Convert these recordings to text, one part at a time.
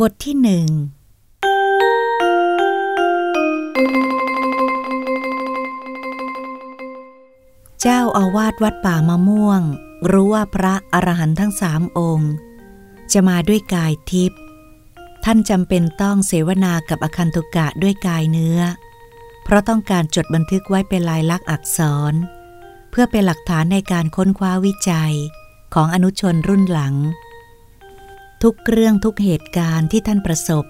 บทที่หนึ่ง เจ้าอาวาสวัดป่ามะม่วง รู้ว่าพระอรหันต์ทั้งสามองค์ จะมาด้วยกายทิพย์ ท่านจำเป็นต้องเสวนากับอคันตุกะด้วยกายเนื้อ เพราะต้องการจดบันทึกไว้เป็นลายลักษณ์อักษร เพื่อเป็นหลักฐานในการค้นคว้าวิจัยของอนุชนรุ่นหลัง ทุกเรื่องทุกเหตุการณ์ที่ท่านประสบ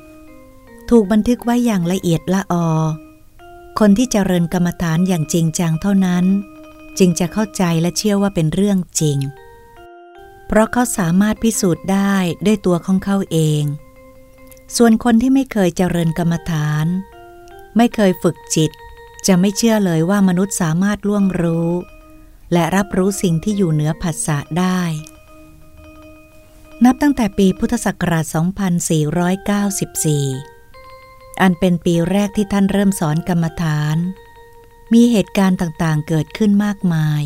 ถูกบันทึกไว้อย่างละเอียดละออ คนที่เจริญกรรมฐานอย่างจริงจังเท่านั้น จึงจะเข้าใจและเชื่อว่าเป็นเรื่องจริง เพราะเขาสามารถพิสูจน์ได้ด้วยตัวของเขาเอง ส่วนคนที่ไม่เคยเจริญกรรมฐาน ไม่เคยฝึกจิต จะไม่เชื่อเลยว่ามนุษย์สามารถล่วงรู้ และรับรู้สิ่งที่อยู่เหนือผัสสะได้ นับตั้งแต่ปีพุทธศักราช 2494 อันเป็นปีแรกที่ท่านเริ่มสอนกรรมฐาน มีเหตุการณ์ต่างๆเกิดขึ้นมากมาย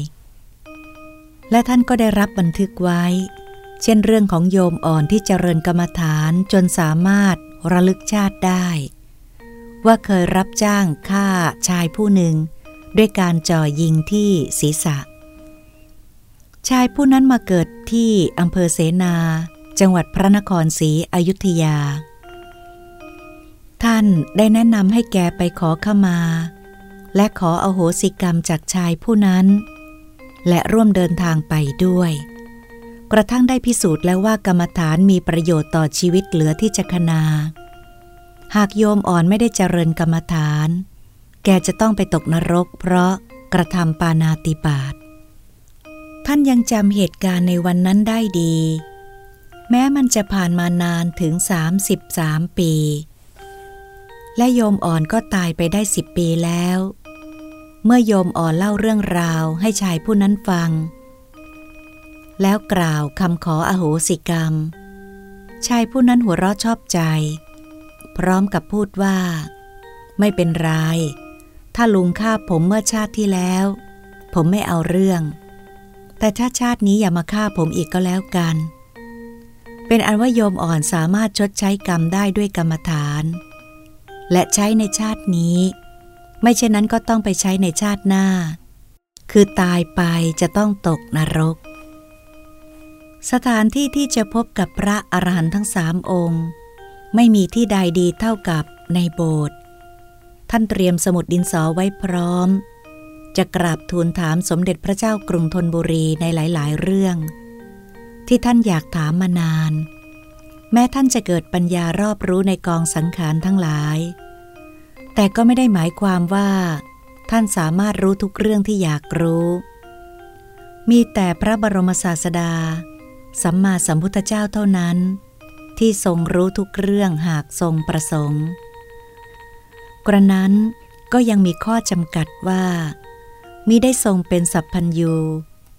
และท่านก็ได้รับบันทึกไว้ เช่นเรื่องของโยมอ่อนที่เจริญกรรมฐานจนสามารถระลึกชาติได้ ว่าเคยรับจ้างฆ่าชายผู้หนึ่ง ด้วยการจ่อยิงที่ศีรษะ ชายผู้นั้นมาเกิดที่อำเภอเสนา จังหวัดพระนครศรีอยุธยา ท่านได้แนะนำให้แกไปขอขมา และขออโหสิกรรมจากชายผู้นั้น และร่วมเดินทางไปด้วย กระทั่งได้พิสูจน์แล้วว่ากรรมฐานมีประโยชน์ต่อชีวิตเหลือที่จะคนา หากโยมอ่อนไม่ได้เจริญกรรมฐาน แกจะต้องไปตกนรก เพราะกระทำปานาติบาตท่านยังจำเหตุการณ์ในวันนั้นได้ดี แม้มันจะผ่านมานานถึง 33 ปี และโยมอ่อนก็ตายไปได้สิบปีแล้ว เมื่อโยมอ่อนเล่าเรื่องราวให้ชายผู้นั้นฟัง แล้วกล่าวคำขออโหสิกรรม ชายผู้นั้นหัวเราะชอบใจ พร้อมกับพูดว่า ไม่เป็นไร ถ้าลุงฆ่าผมเมื่อชาติที่แล้ว ผมไม่เอาเรื่อง แต่ถ้าชาตินี้อย่ามาฆ่าผมอีกก็แล้วกันเเป็นอันว่าโยมอ่อนสามารถชดใช้กรรมได้ด้วยกรรมฐาน และใช้ในชาตินี้ ไม่เช่นนั้นก็ต้องไปใช้ในชาติหน้า คือตายไปจะต้องตกนรก สถานที่ที่จะพบกับพระอรหันต์ทั้งสามองค์ ไม่มีที่ใดดีเท่ากับในโบสถ์ท่านเตรียมสมุดดินสอไว้พร้อม จะกราบทูลถามสมเด็จพระเจ้ากรุงธนบุรีในหลาย ๆ เรื่อง ที่ท่านอยากถามมานาน แม้ท่านจะเกิดปัญญารอบรู้ในกองสังขารทั้งหลาย แต่ก็ไม่ได้หมายความว่า ท่านสามารถรู้ทุกเรื่องที่อยากรู้ มีแต่พระบรมศาสดา สัมมาสัมพุทธเจ้าเท่านั้น ที่ทรงรู้ทุกเรื่องหากทรงประสงค์ กระนั้นก็ยังมีข้อจำกัดว่ามิได้ทรงเป็นสัพพัญยู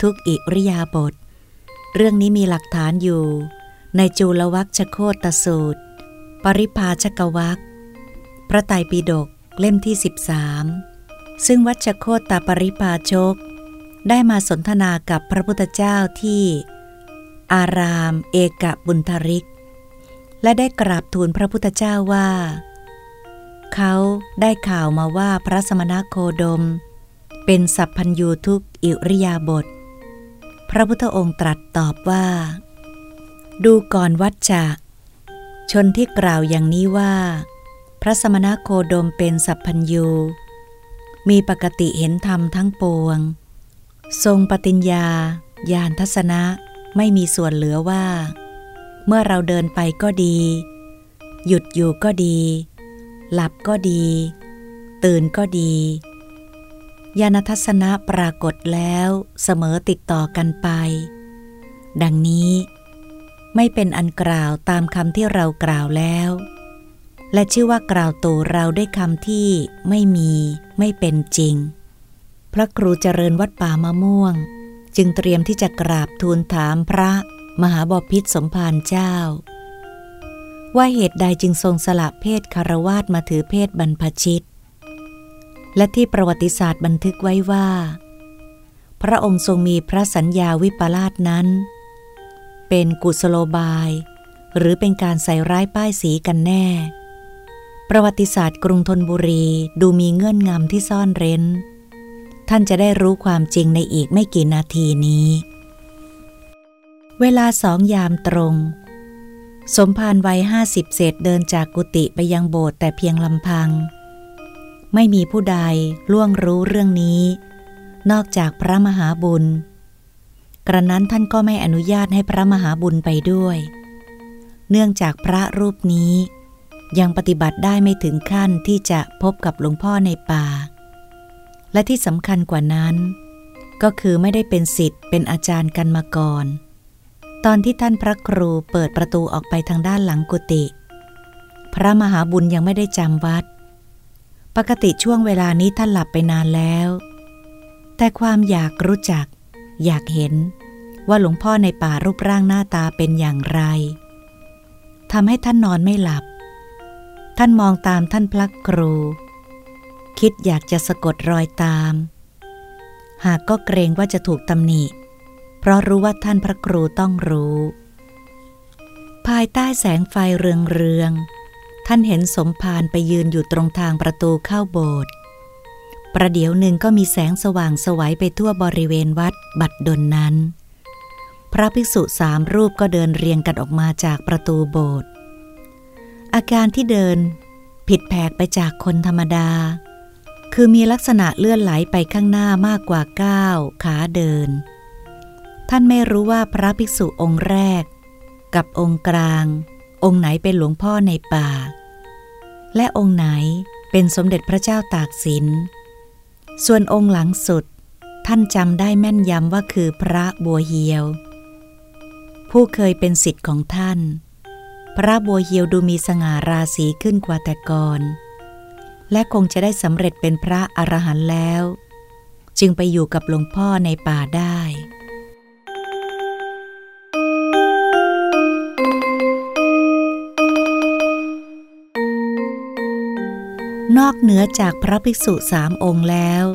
ทุกอิริยาบถ เรื่องนี้มีหลักฐานอยู่ ในจูลวัคชโคตสูตร ปริพาชกวัคพระไตรปิฎกเล่มที่ 13 ซึ่งวัชโคตตปริพาชก ได้มาสนทนากับพระพุทธเจ้าที่ อารามเอกบุญทริก และได้กราบทูลพระพุทธเจ้าว่า เขาได้ข่าวมาว่าพระสมณโคดม เป็นสัพพัญยูทุกอิริยาบถ ระพุทธองค์ตรัสตอบว่า ดูก่อนวัจจะชนที่กล่าวอย่างนี้ว่า พระสมณโคดมเป็นสัพพัญยูมีปกติเห็นธรรมทั้งปวง ทรงปฏิญญา ญาณทัศนะไม่มีส่วนเหลือว่า เมื่อเราเดินไปก็ดี หยุดอยู่ก็ดี หลับก็ดี ตื่นก็ดี ญาณทัศนะปรากฏแล้วเสมอติดต่อกันไป ดังนี้ ไม่เป็นอันกล่าวตามคำที่เรากล่าวแล้ว และชื่อว่ากล่าวตูเราด้วยคำที่ไม่มีไม่เป็นจริง พระครูเจริญวัดป่ามะม่วง จึงเตรียมที่จะกราบทูลถามพระมหาบพิษสมภารเจ้า ว่าเหตุใดจึงทรงสละเพศคารวาสมาถือเพศบรรพชิต และที่ประวัติศาสตร์บันทึกไว้ว่า พระองค์ทรงมีพระสัญญาวิปลาสนั้น เป็นกุศโลบาย หรือเป็นการใส่ร้ายป้ายสีกันแน่ ประวัติศาสตร์กรุงธนบุรีดูมีเงื่อนงำที่ซ่อนเร้น ท่านจะได้รู้ความจริงในอีกไม่กี่นาทีนี้ เวลาสองยามตรง สมภารวัยห้าสิบเศษเดินจากกุฏิไปยังโบสถ์แต่เพียงลำพัง ไม่มีผู้ใดล่วงรู้เรื่องนี้ นอกจากพระมหาบุญ กระนั้นท่านก็ไม่อนุญาตให้พระมหาบุญไปด้วย เนื่องจากพระรูปนี้ ยังปฏิบัติได้ไม่ถึงขั้นที่จะพบกับหลวงพ่อในป่า และที่สำคัญกว่านั้น ก็คือไม่ได้เป็นสิทธิ์เป็นอาจารย์กันมาก่อน ตอนที่ท่านพระครูเปิดประตูออกไปทางด้านหลังกุฏิพระมหาบุญยังไม่ได้จำวัด ปกติช่วงเวลานี้ท่านหลับไปนานแล้ว แต่ความอยากรู้จัก อยากเห็น ว่าหลวงพ่อในป่ารูปร่างหน้าตาเป็นอย่างไรทำให้ท่านนอนไม่หลับ ท่านมองตามท่านพระครู คิดอยากจะสะกดรอยตาม หากก็เกรงว่าจะถูกตำหนิ เพราะรู้ว่าท่านพระครูต้องรู้ ภายใต้แสงไฟเรืองเรือง ท่านเห็นสมภารไปยืนอยู่ตรงทางประตูเข้าโบสถ์ ประเดี๋ยวหนึ่งก็มีแสงสว่างสวัยไปทั่วบริเวณวัดบัดดลนนั้น พระภิกษุสามรูปก็เดินเรียงกันออกมาจากประตูโบสถ์ อาการที่เดินผิดแผกไปจากคนธรรมดา คือมีลักษณะเลื่อนไหลไปข้างหน้ามากกว่าก้าวขาเดิน ท่านไม่รู้ว่าพระภิกษุองค์แรก กับองค์กลาง องค์ไหนเป็นหลวงพ่อในป่า และองค์ไหนเป็นสมเด็จพระเจ้าตากสิน ส่วนองค์หลังสุด ท่านจำได้แม่นยำว่าคือพระบัวเหียว ผู้เคยเป็นสิทธิ์ของท่าน พระบัวเหียวดูมีสง่าราศีขึ้นกว่าแต่ก่อน และคงจะได้สำเร็จเป็นพระอรหันต์แล้ว จึงไปอยู่กับหลวงพ่อในป่าได้ นอกเหนือจากพระภิกษุสามองค์แล้ว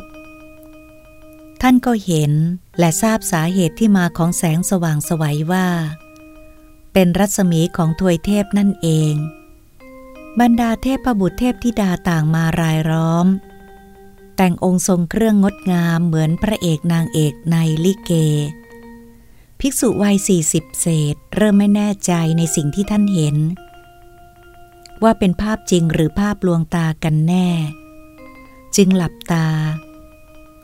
ท่านก็เห็นและทราบสาเหตุที่มาของแสงสว่างสวัยว่า เป็นรัศมีของทวยเทพนั่นเอง บรรดาเทพประบุตรเทพธิดาต่างมารายล้อม แต่งองค์ทรงเครื่องงดงามเหมือนพระเอกนางเอกในลิเก ภิกษุวัยสี่สิบเศษ เริ่มไม่แน่ใจในสิ่งที่ท่านเห็น ว่าเป็นภาพจริงหรือภาพลวงตากันแน่ จึงหลับตา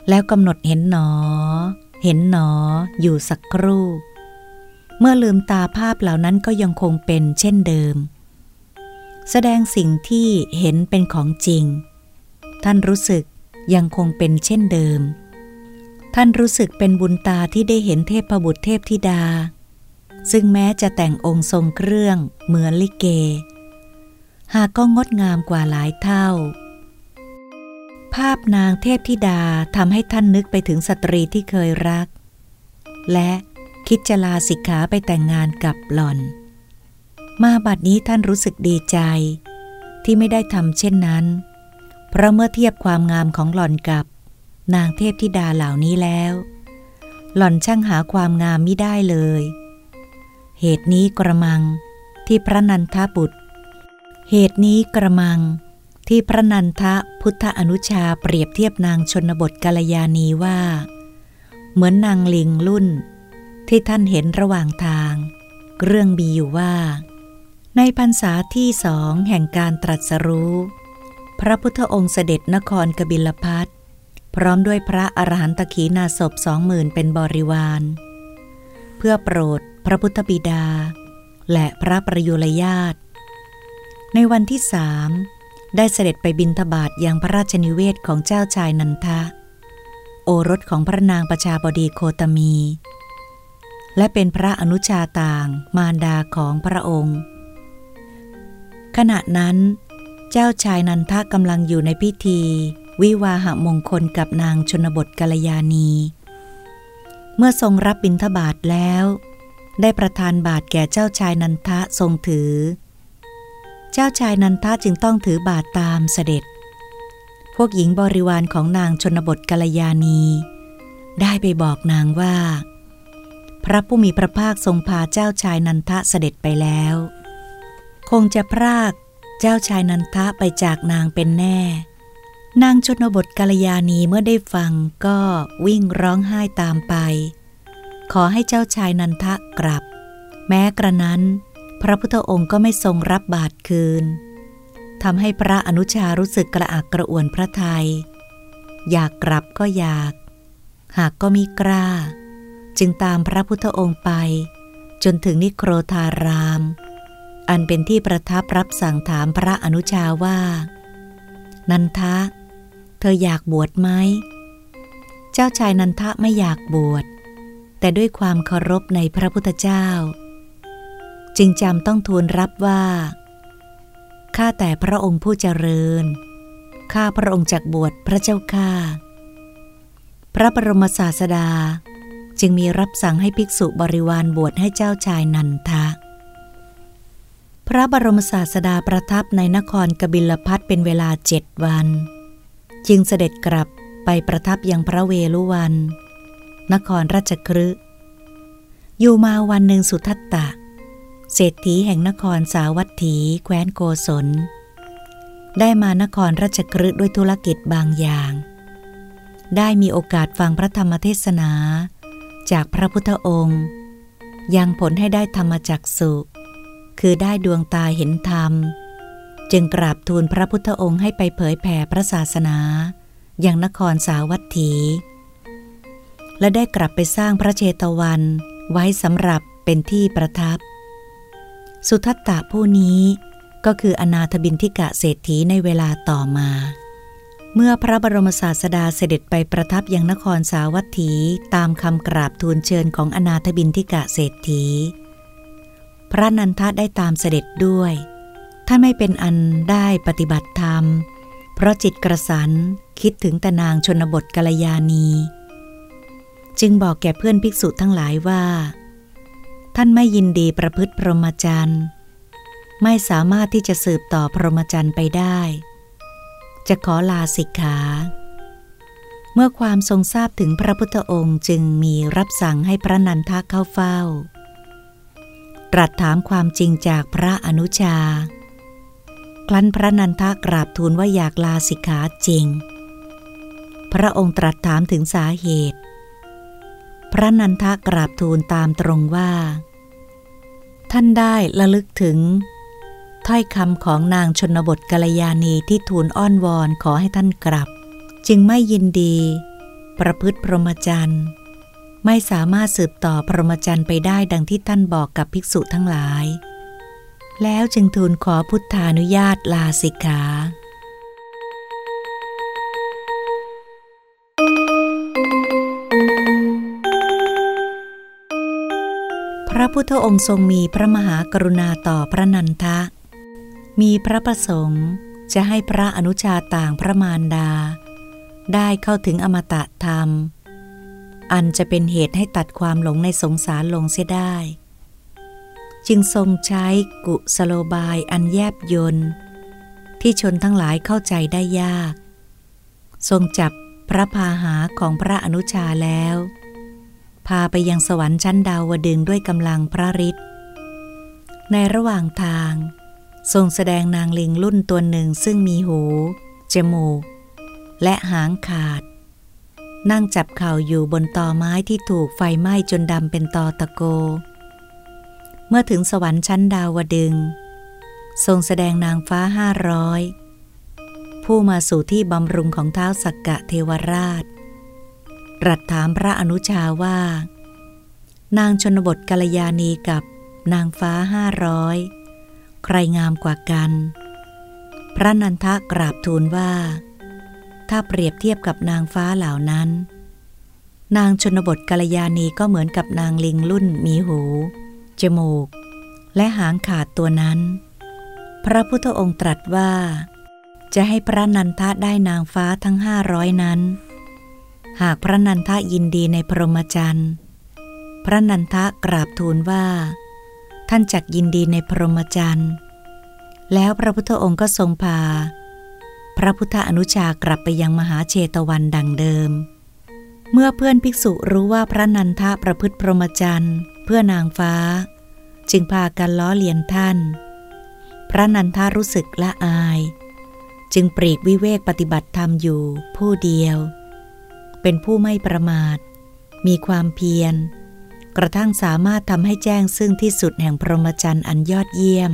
แล้วกำหนดเห็นหนอ เห็นหนอ อยู่สักครู่ เมื่อลืมตาภาพเหล่านั้นก็ยังคงเป็นเช่นเดิม แสดงสิ่งที่เห็นเป็นของจริง ท่านรู้สึกยังคงเป็นเช่นเดิม ท่านรู้สึกเป็นบุญตาที่ได้เห็นเทพบุตรเทพธิดา ซึ่งแม้จะแต่งองค์ทรงเครื่องเหมือนลิเก หากก็งดงามกว่าหลายเท่า ภาพนางเทพธิดาทำให้ท่านนึกไปถึงสตรีที่เคยรัก และคิดจะลาสิกขาไปแต่งงานกับหล่อน มาบัดนี้ท่านรู้สึกดีใจที่ไม่ได้ทำเช่นนั้น เพราะเมื่อเทียบความงามของหล่อนกับ นางเทพธิดาเหล่านี้แล้ว หล่อนช่างหาความงามไม่ได้เลย เหตุนี้กระมังที่พระนันทบุตร เหตุนี้กระมัง ที่พระนันทะพุทธอนุชาเปรียบเทียบนางชนบทกาลยานีว่า เหมือนนางลิงรุ่น ที่ท่านเห็นระหว่างทาง เรื่องมีอยู่ว่า ในพรรษาที่สองแห่งการตรัสรู้ พระพุทธองค์เสด็จนครกบิลพัทพร้อมด้วยพระอรหันตขีนาศพสองหมื่นเป็นบริวาร เพื่อโปรดพระพุทธบิดา และพระประยุรญาติ ในวันที่สามได้เสด็จไปบินทบาทยังพระราชนิเวศของเจ้าชายนันทะ โอรสของพระนางประชาบดีโคตมี และเป็นพระอนุชาต่าง มารดาของพระองค์ ขณะนั้น เจ้าชายนันทะกำลังอยู่ในพิธี วิวาหมงคลกับนางชนบทกาลยานี เมื่อทรงรับบิณฑบาตแล้ว ได้ประทานบาทแก่เจ้าชายนันทะทรงถือ เจ้าชายนันทะจึงต้องถือบาทตามเสด็จ พวกหญิงบริวารของนางชนบทกาลยานี ได้ไปบอกนางว่า พระผู้มีพระภาคทรงพาเจ้าชายนันทะเสด็จไปแล้ว คงจะพรากเจ้าชายนันทะไปจากนางเป็นแน่ นางชนบทกาลยานีเมื่อได้ฟังก็วิ่งร้องไห้ตามไป ขอให้เจ้าชายนันทะกลับ แม้กระนั้น พระพุทธองค์ก็ไม่ทรงรับบาตรคืนทำให้พระอนุชารู้สึกกระอักกระอ่วนพระทยัยอยากกลับก็อยาก หากก็มีกล้า จึงตามพระพุทธองค์ไป จนถึงนิโครธาราม อันเป็นที่ประทับรับสั่งถามพระอนุชาว่า นันทะ เธออยากบวชไหม เจ้าชายนันทะไม่อยากบวช แต่ด้วยความเคารพในพระพุทธเจ้า จึงจำต้องทูลรับว่า ข้าแต่พระองค์ผู้เจริญ ข้าพระองค์จักบวชพระเจ้าข้า พระบรมศาสดาจึงมีรับสั่งให้ภิกษุบริวารบวชให้เจ้าชายนันทะ พระบรมศาสดาประทับในนครกบิลพัทเป็นเวลาเจ็ดวัน จึงเสด็จกลับไปประทับยังพระเวลุวัน นครราชครึอยู่มาวันหนึ่งสุทัตตะ เศรษฐีแห่งนครสาวัตถี แคว้นโกศล ได้มานครราชกฤห์ด้วยธุรกิจบางอย่าง ได้มีโอกาสฟังพระธรรมเทศนา จากพระพุทธองค์ ยังผลให้ได้ธรรมจักสุคือได้ดวงตาเห็นธรรม จึงกราบทูลพระพุทธองค์ให้ไปเผยแผ่พระศาสนา อย่างนครสาวัตถี และได้กลับไปสร้างพระเชตวันไว้สำหรับเป็นที่ประทับ สุทัตตะผู้นี้ก็คืออนาถบินทิกะเศรษฐีในเวลาต่อมา เมื่อพระบรมศาสดาเสด็จไปประทับยังนครสาวัตถีตามคำกราบทูลเชิญของอนาถบินทิกะเศรษฐี พระนันทะได้ตามเสด็จด้วย ถ้าไม่เป็นอันได้ปฏิบัติธรรม เพราะจิตกระสันคิดถึงตนางชนบทกัลยาณี จึงบอกแก่เพื่อนภิกษุทั้งหลายว่า ท่านไม่ยินดีประพฤติพรหมจรรย์ ไม่สามารถที่จะสืบต่อพรหมจรรย์ไปได้ จะขอลาสิกขา เมื่อความทรงทราบถึงพระพุทธองค์จึงมีรับสั่งให้พระนันทะเข้าเฝ้า ตรัสถามความจริงจากพระอนุชา ครั้นพระนันทะกราบทูลว่าอยากลาสิกขาจริง พระองค์ตรัสถามถึงสาเหตุพระนันทะกราบทูลตามตรงว่า ท่านได้ระลึกถึง ถ้อยคำของนางชนบทกัลยาณีที่ทูลอ้อนวอนขอให้ท่านกลับ จึงไม่ยินดี ประพฤติพรหมจรรย์ไม่สามารถสืบต่อพรหมจรรย์ไปได้ดังที่ท่านบอกกับภิกษุทั้งหลาย แล้วจึงทูลขอพุทธานุญาตลาสิกขา ระพุทธองค์ทรงมีพระมหากรุณาต่อพระนันทะ มีพระประสงค์จะให้พระอนุชาต่างพระมารดา ได้เข้าถึงอมตะธรรม อันจะเป็นเหตุให้ตัดความหลงในสงสารลงเสียได้ จึงทรงใช้กุสโลบายอันแยบยนที่ชนทั้งหลายเข้าใจได้ยาก ทรงจับพระพาหาของพระอนุชาแล้ว พาไปยังสวรรค์ชั้นดาวดึงด้วยกำลังพระฤทธิ์ในระหว่างทาง ทรงแสดงนางลิงรุ่นตัวหนึ่งซึ่งมีหู จมูก และหางขาด นั่งจับเข่าอยู่บนตอไม้ที่ถูกไฟไหม้จนดำเป็นตอตะโก เมื่อถึงสวรรค์ชั้นดาวดึง ทรงแสดงนางฟ้าห้าร้อยผู้มาสู่ที่บำรุงของเท้าสักกะเทวราช รัสถามพระอนุชาว่า นางชนบทกัลยาณีกับนางฟ้าห้าร้อยใครงามกว่ากัน พระนันทะกราบทูลว่า ถ้าเปรียบเทียบกับนางฟ้าเหล่านั้น นางชนบทกัลยาณีก็เหมือนกับนางลิงรุ่นมีหู จมูก และหางขาดตัวนั้น พระพุทธองค์ตรัสว่า จะให้พระนันทะได้นางฟ้าทั้งห้าร้อยนั้น หากพระนันทะยินดีในพรหมจรรย์พระนันทะกราบทูลว่า ท่านจักยินดีในพรหมจรรย์แล้วพระพุทธองค์ก็ทรงพา พระพุทธอนุชากลับไปยังมหาเชตวันดังเดิม เมื่อเพื่อนภิกษุรู้ว่าพระนันทะประพฤติพรหมจรรย์เพื่อนางฟ้า จึงพากันล้อเลียนท่าน พระนันทารู้สึกละอาย จึงปรีกวิเวกปฏิบัติธรรมอยู่ผู้เดียว เป็นผู้ไม่ประมาท มีความเพียร กระทั่งสามารถทำให้แจ้งซึ่งที่สุดแห่งพรหมจรรย์อันยอดเยี่ยม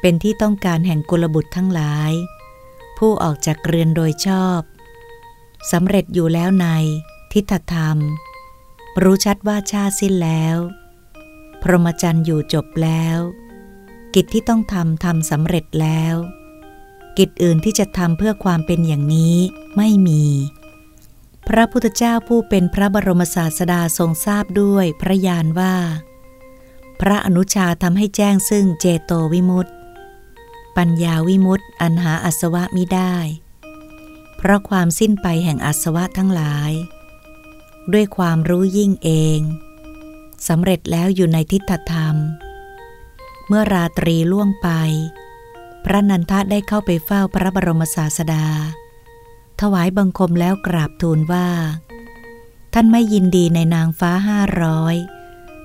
เป็นที่ต้องการแห่งกุลบุตรทั้งหลาย ผู้ออกจากเรือนโดยชอบสำเร็จอยู่แล้วใน ทิฏฐธรรม รู้ชัดว่าชาสิ้นแล้ว พรหมจรรย์อยู่จบแล้ว กิจที่ต้องทำทำสำเร็จแล้ว กิจอื่นที่จะทำเพื่อความเป็นอย่างนี้ไม่มี พระพุทธเจ้าผู้เป็นพระบรมศาสดาทรงทราบด้วยพระญาณว่า พระอนุชาทำให้แจ้งซึ่งเจโตวิมุตติ ปัญญาวิมุตติอันหาอัสวะมิได้ เพราะความสิ้นไปแห่งอาสวะทั้งหลาย ด้วยความรู้ยิ่งเองสำเร็จแล้วอยู่ในทิฏฐธรรม เมื่อราตรีล่วงไป พระนันทะได้เข้าไปเฝ้าพระบรมศาสดา ถวายบังคมแล้วกราบทูลว่า ท่านไม่ยินดีในนางฟ้าห้าร้อย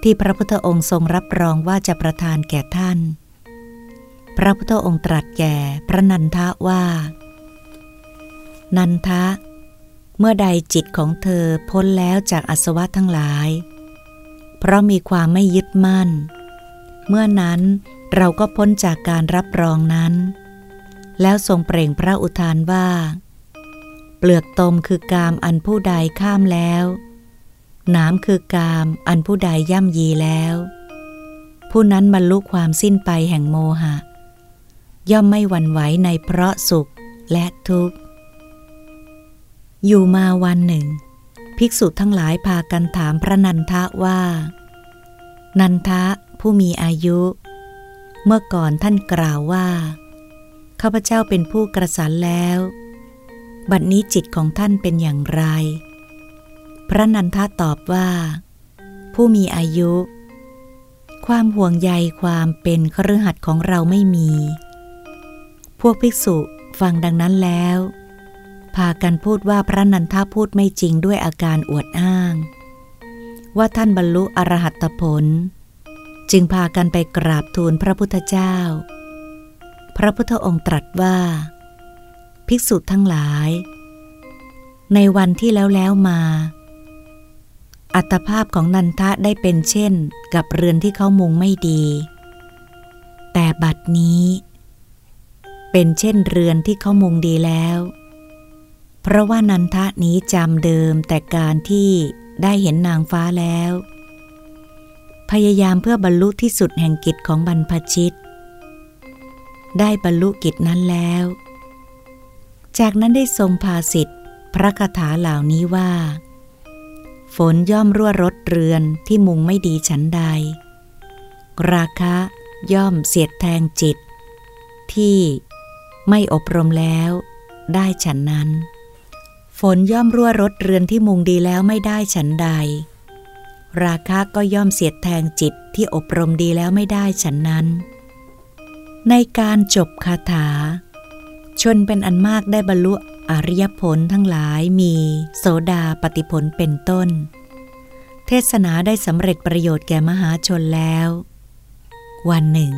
ที่พระพุทธองค์ทรงรับรองว่าจะประทานแก่ท่าน พระพุทธองค์ตรัสแก่พระนันทะว่า นันทะ เมื่อใดจิตของเธอพ้นแล้วจากอสวะทั้งหลาย เพราะมีความไม่ยึดมั่น เมื่อนั้นเราก็พ้นจากการรับรองนั้น แล้วทรงเปล่งพระอุทานว่า เปลือกตมคือกามอันผู้ใดข้ามแล้ว น้ำคือกามอันผู้ใดย่ำยีแล้ว ผู้นั้นบรรลุความสิ้นไปแห่งโมหะ ย่อมไม่หวั่นไหวในเพราะสุขและทุกข์ อยู่มาวันหนึ่ง ภิกษุทั้งหลายพากันถามพระนันทะว่า นันทะผู้มีอายุ เมื่อก่อนท่านกล่าวว่า ข้าพเจ้าเป็นผู้กระสันแล้ว บัดนี้จิตของท่านเป็นอย่างไร พระนันทะตอบว่า ผู้มีอายุ ความห่วงใยความเป็นเครือขัดของเราไม่มี พวกภิกษุฟังดังนั้นแล้ว พากันพูดว่าพระนันทาพูดไม่จริงด้วยอาการอวดอ้าง ว่าท่านบรรลุอรหัตผล จึงพากันไปกราบทูลพระพุทธเจ้า พระพุทธองค์ตรัสว่า ภิกษุทั้งหลาย ในวันที่แล้วแล้วมา อัตภาพของนันทะได้เป็นเช่นกับเรือนที่เขามุงไม่ดี แต่บัดนี้ เป็นเช่นเรือนที่เขามุงดีแล้ว เพราะว่านันทะนี้จำเดิมแต่การที่ได้เห็นนางฟ้าแล้ว พยายามเพื่อบรรลุที่สุดแห่งกิจของบรรพชิต ได้บรรลุกิจนั้นแล้ว จากนั้นได้ทรงพาสิทธิพระคาถาเหล่านี้ว่า ฝนย่อมรั่วรดเรือนที่มุงไม่ดีฉันใด ราคะย่อมเสียดแทงจิต ที่ไม่อบรมแล้วได้ฉันนั้น ฝนย่อมรั่วรดเรือนที่มุงดีแล้วไม่ได้ฉันใด ราคะก็ย่อมเสียดแทงจิตที่อบรมดีแล้วไม่ได้ฉันนั้น ในการจบคาถา ชนเป็นอันมากได้บรรลุอริยผลทั้งหลายมีโสดาปฏิผลเป็นต้น เทศนาได้สำเร็จประโยชน์แก่มหาชนแล้ว วันหนึ่ง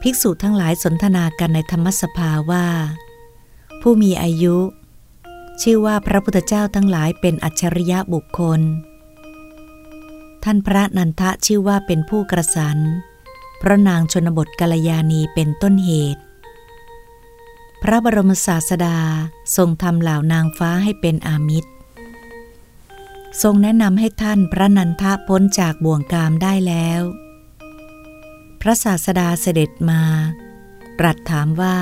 ภิกษุทั้งหลายสนทนากันในธรรมสภาว่า ผู้มีอายุ ชื่อว่าพระพุทธเจ้าทั้งหลายเป็นอัจฉริยะบุคคล ท่านพระนันทะชื่อว่าเป็นผู้กระสันเพราะนางชนบทกาลยานีเป็นต้นเหตุ พระบรมศาสดาทรงทำเหล่านางฟ้าให้เป็นอามิตร ทรงแนะนำให้ท่านพระนันทะพ้นจากบ่วงกามได้แล้ว พระศาสดาเสด็จมา ตรัสถามว่า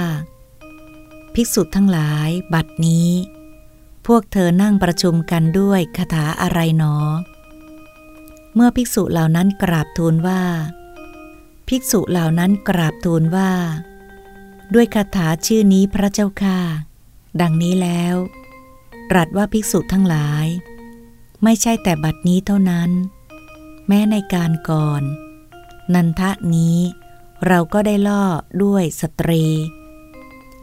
ภิกษุทั้งหลายบัดนี้ พวกเธอนั่งประชุมกันด้วยคาถาอะไรหนอ เมื่อภิกษุเหล่านั้นกราบทูลว่า ภิกษุเหล่านั้นกราบทูลว่า ด้วยคาถาชื่อนี้พระเจ้าค่ะ ดังนี้แล้ว ตรัสว่าภิกษุทั้งหลาย ไม่ใช่แต่บัดนี้เท่านั้น แม้ในการก่อน นันทะนี้เราก็ได้ล่อด้วยสตรี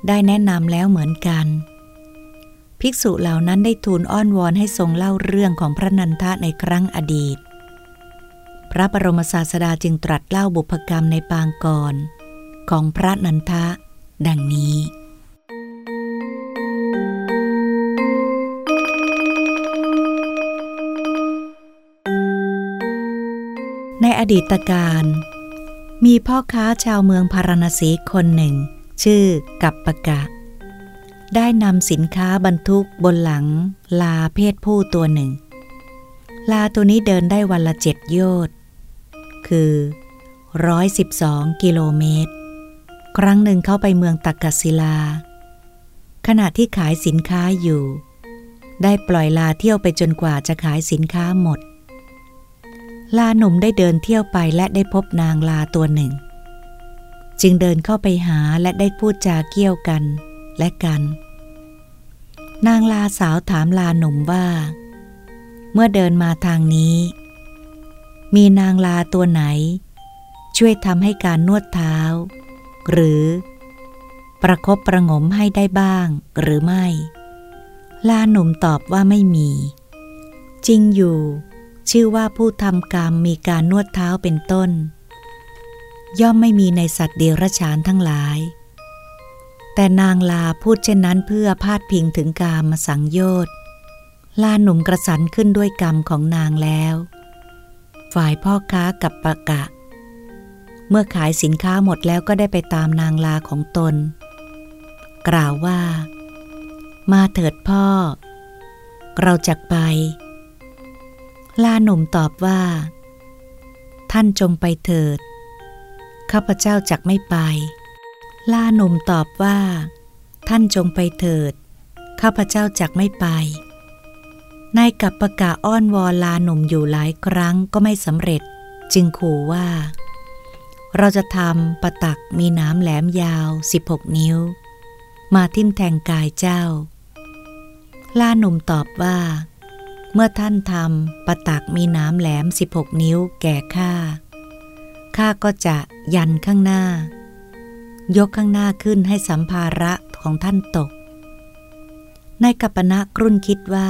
ได้แนะนำแล้วเหมือนกัน ภิกษุเหล่านั้นได้ทูลอ้อนวอนให้ทรงเล่าเรื่องของพระนันทะในครั้งอดีต พระบรมศาสดาจึงตรัสเล่าบุพกรรมในปางก่อน ของพระนันทะ ดังนี้ ในอดีตการ มีพ่อค้าชาวเมืองพาราณสีคนหนึ่ง ชื่อกัปปะกะ ได้นำสินค้าบรรทุกบนหลัง ลาเพศผู้ตัวหนึ่ง ลาตัวนี้เดินได้วันละเจ็ดโยชน์คือ 112 กิโลเมตร ครั้งหนึ่งเข้าไปเมืองตักกศิลา ขณะที่ขายสินค้าอยู่ ได้ปล่อยลาเที่ยวไปจนกว่าจะขายสินค้าหมด ลาหนุ่มได้เดินเที่ยวไปและได้พบนางลาตัวหนึ่ง จึงเดินเข้าไปหาและได้พูดจาเกี่ยวกันและกัน นางลาสาวถามลาหนุ่มว่า เมื่อเดินมาทางนี้ มีนางลาตัวไหน ช่วยทำให้การนวดเท้า หรือประครบประงมให้ได้บ้างหรือไม่ ลาหนุ่มตอบว่าไม่มี จริงอยู่ ชื่อว่าผู้ทำกรรมมีการนวดเท้าเป็นต้น ย่อมไม่มีในสัตว์เดรัจฉานทั้งหลาย แต่นางลาพูดเช่นนั้นเพื่อพาดพิงถึงกามมาสังโยชน์ลาหนุ่มกระสันขึ้นด้วยกรรมของนางแล้ว ฝ่ายพ่อค้ากับประกะ เมื่อขายสินค้าหมดแล้วก็ได้ไปตามนางลาของตน กล่าวว่า มาเถิดพ่อ เราจะไป ลาหนุ่มตอบว่า ท่านจงไปเถิด ข้าพเจ้าจักไม่ไป ลาหนุ่มตอบว่า ท่านจงไปเถิด ข้าพเจ้าจักไม่ไปนายกับประกาอ้อนวอนลาหนุ่มอยู่หลายครั้งก็ไม่สำเร็จ จึงขู่ว่า เราจะทำประตักมีน้ำแหลมยาว 16 นิ้ว มาทิ่มแทงกายเจ้าลาหนุ่มตอบว่า เมื่อท่านทำประตักมีน้ำแหลม 16 นิ้วแก่ข้าข้าก็จะยันข้างหน้า ยกข้างหน้าขึ้นให้สัมภาระของท่านตกนายกัปนะกรุ่นคิดว่า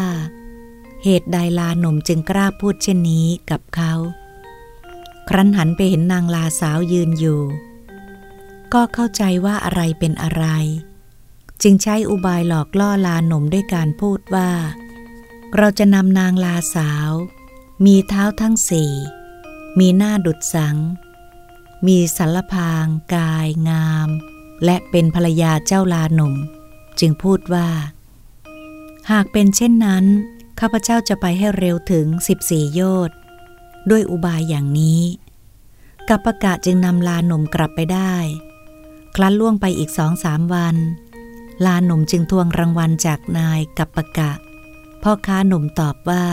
เหตุใดลาหนุ่มจึงกล้าพูดเช่นนี้กับเขา ครั้นหันไปเห็นนางลาสาวยืนอยู่ ก็เข้าใจว่าอะไรเป็นอะไร จึงใช้อุบายหลอกล่อลาหนุ่มด้วยการพูดว่า เราจะนำนางลาสาว มีเท้าทั้งสี่ มีหน้าดุดสัง มีสัลพาง กาย งาม และเป็นภรรยาเจ้าลาหนุ่ม จึงพูดว่า หากเป็นเช่นนั้น ข้าพเจ้าจะไปให้เร็วถึง 14 โยชน์ ด้วยอุบายอย่างนี้ กับประกาศจึงนำลาหนุ่มกลับไปได้ คลั้นล่วงไปอีกสองสามวัน ลาหนุ่มจึงทวงรางวัลจากนายกับประกาศพ่อค้าหนุ่มตอบว่า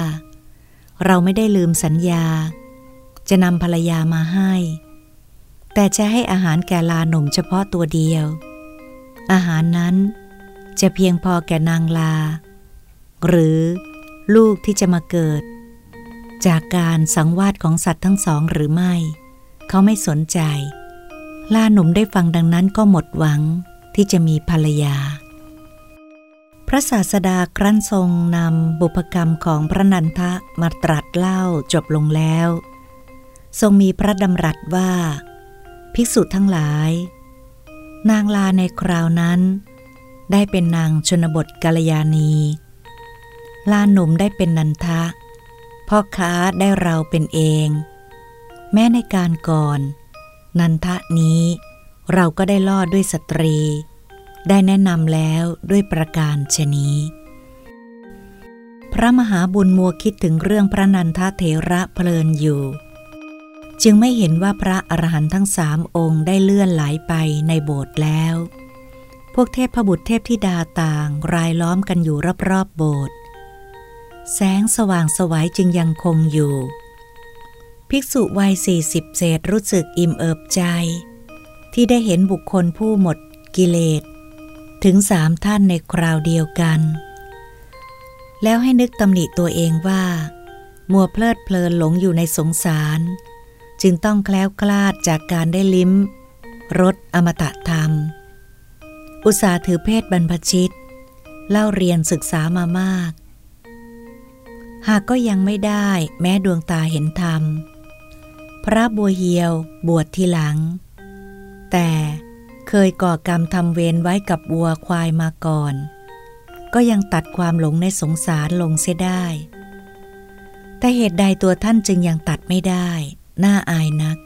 เราไม่ได้ลืมสัญญา จะนำภรรยามาให้ แต่จะให้อาหารแก่ลาหนุ่มเฉพาะตัวเดียว อาหารนั้นจะเพียงพอแก่นางลา หรือลูกที่จะมาเกิด จากการสังวาสของสัตว์ทั้งสองหรือไม่ เขาไม่สนใจลาหนุ่มได้ฟังดังนั้นก็หมดหวังที่จะมีภรรยา พระศาสดาครั้นทรงนำบุพกรรมของพระนันทะมาตรัสเล่าจบลงแล้ว ทรงมีพระดำรัสว่า ภิกษุทั้งหลาย นางลาในคราวนั้น ได้เป็นนางชนบทกาลยานี ลาหนุ่มได้เป็นนันทะ พ่อค้าได้เราเป็นเอง แม้ในการก่อน นันทะนี้เราก็ได้ลอดด้วยสตรี ได้แนะนำแล้วด้วยประการชนี้ พระมหาบุญมัวคิดถึงเรื่องพระนันทะเถระเพลินอยู่ จึงไม่เห็นว่าพระอรหันต์ทั้งสามองค์ได้เลื่อนไหลไปในโบสถ์แล้ว พวกเทพพบุตรเทพธิดาต่างรายล้อมกันอยู่รอบๆโบสถ์ แสงสว่างสวัยจึงยังคงอยู่ ภิกษุวัยสี่สิบเศษรู้สึกอิ่มเอิบใจ ที่ได้เห็นบุคคลผู้หมดกิเลส ถึงสามท่านในคราวเดียวกัน แล้วให้นึกตำหนิตัวเองว่า มัวเพลิดเพลินหลงอยู่ในสงสาร จึงต้องแคล้วคลาดจากการได้ลิ้มรสอมตะธรรม อุตสาถือเพศบรรพชิต เล่าเรียนศึกษามามาก หากก็ยังไม่ได้แม้ดวงตาเห็นธรรม พระบัวเฮียวบวชทีหลัง แต่เคยก่อกรรมทำเวรไว้กับวัวควายมาก่อน ก็ยังตัดความหลงในสงสารลงเสียได้ แต่เหตุใดตัวท่านจึงยังตัดไม่ได้ น่าอายนัก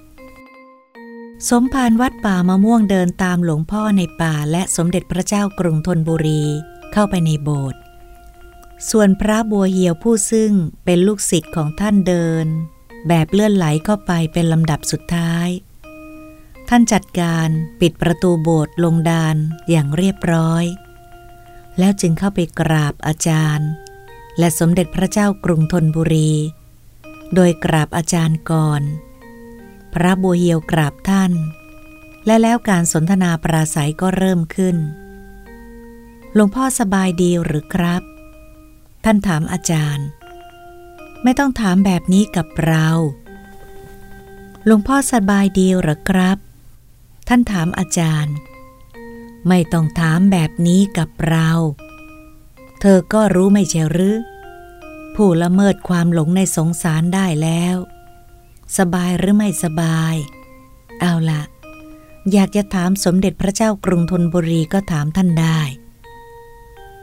สมภารวัดป่ามะม่วงเดินตามหลวงพ่อในป่าและสมเด็จพระเจ้ากรุงธนบุรีเข้าไปในโบสถ์ ส่วนพระบัวเหียวผู้ซึ่งเป็นลูกศิษย์ของท่านเดิน แบบเลื่อนไหลเข้าไปเป็นลำดับสุดท้าย ท่านจัดการปิดประตูโบสถ์ลงดานอย่างเรียบร้อย แล้วจึงเข้าไปกราบอาจารย์ และสมเด็จพระเจ้ากรุงธนบุรี โดยกราบอาจารย์ก่อน พระบัวเหียวกราบท่าน และแล้วการสนทนาปราศัยก็เริ่มขึ้นหลวงพ่อสบายดีหรือครับ ท่านถามอาจารย์ ไม่ต้องถามแบบนี้กับเราหลวงพ่อสบายดีหรือครับ ท่านถามอาจารย์ ไม่ต้องถามแบบนี้กับเรา เธอก็รู้ไม่ใช่หรือ ผู้ละเมิดความหลงในสงสารได้แล้ว สบายหรือไม่สบาย เอาละอยากจะถามสมเด็จพระเจ้ากรุงธนบุรีก็ถามท่านได้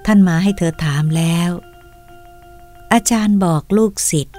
ท่านมาให้เธอถามแล้ว อาจารย์บอกลูกศิษย์